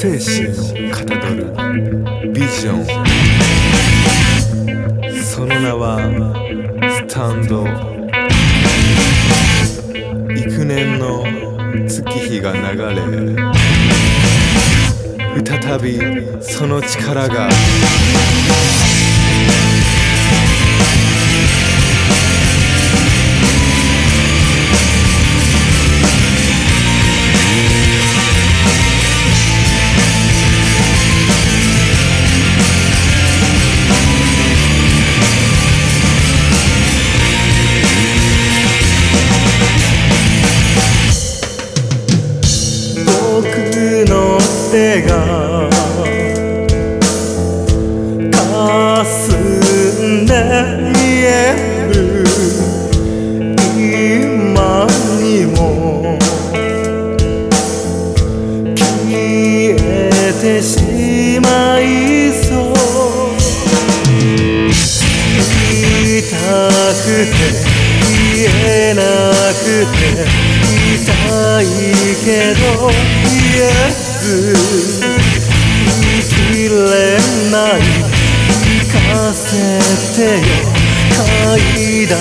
精神をかたどるビジョン。その名はスタンド。幾年の月日が流れ再びその力がの手がかすんで見える今にも消えてしまいそう言いたくて言えなくて痛いけど言えず。言い切れない。聞かせてよ。階段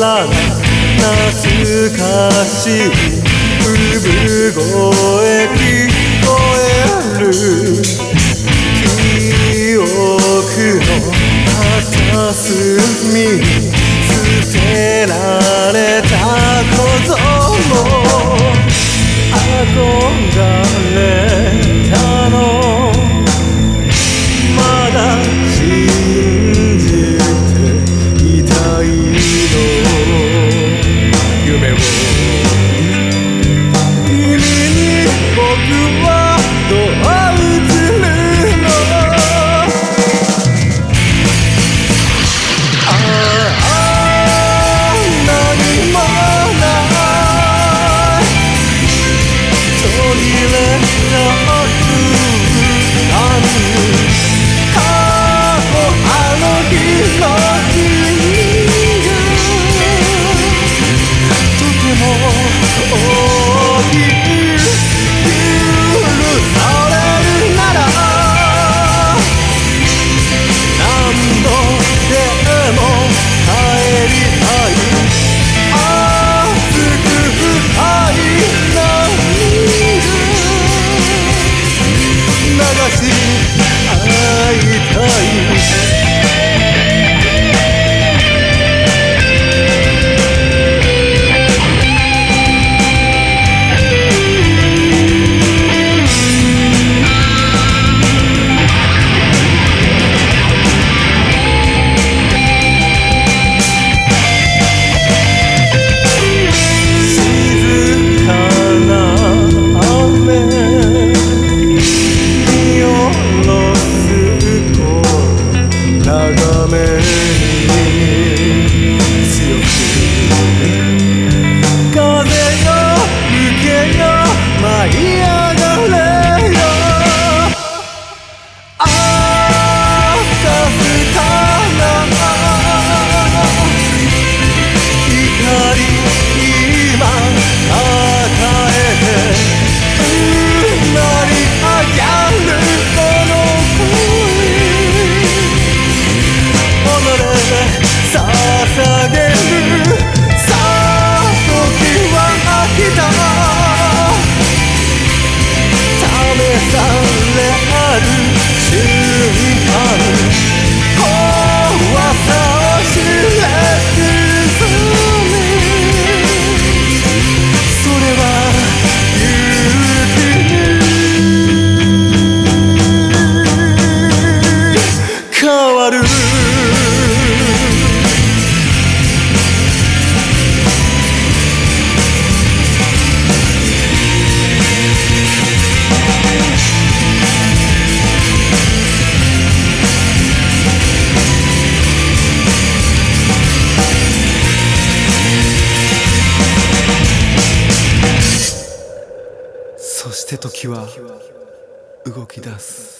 ら懐かしい。産声聞こえる記憶の片隅に捨てられそして時は動き出す。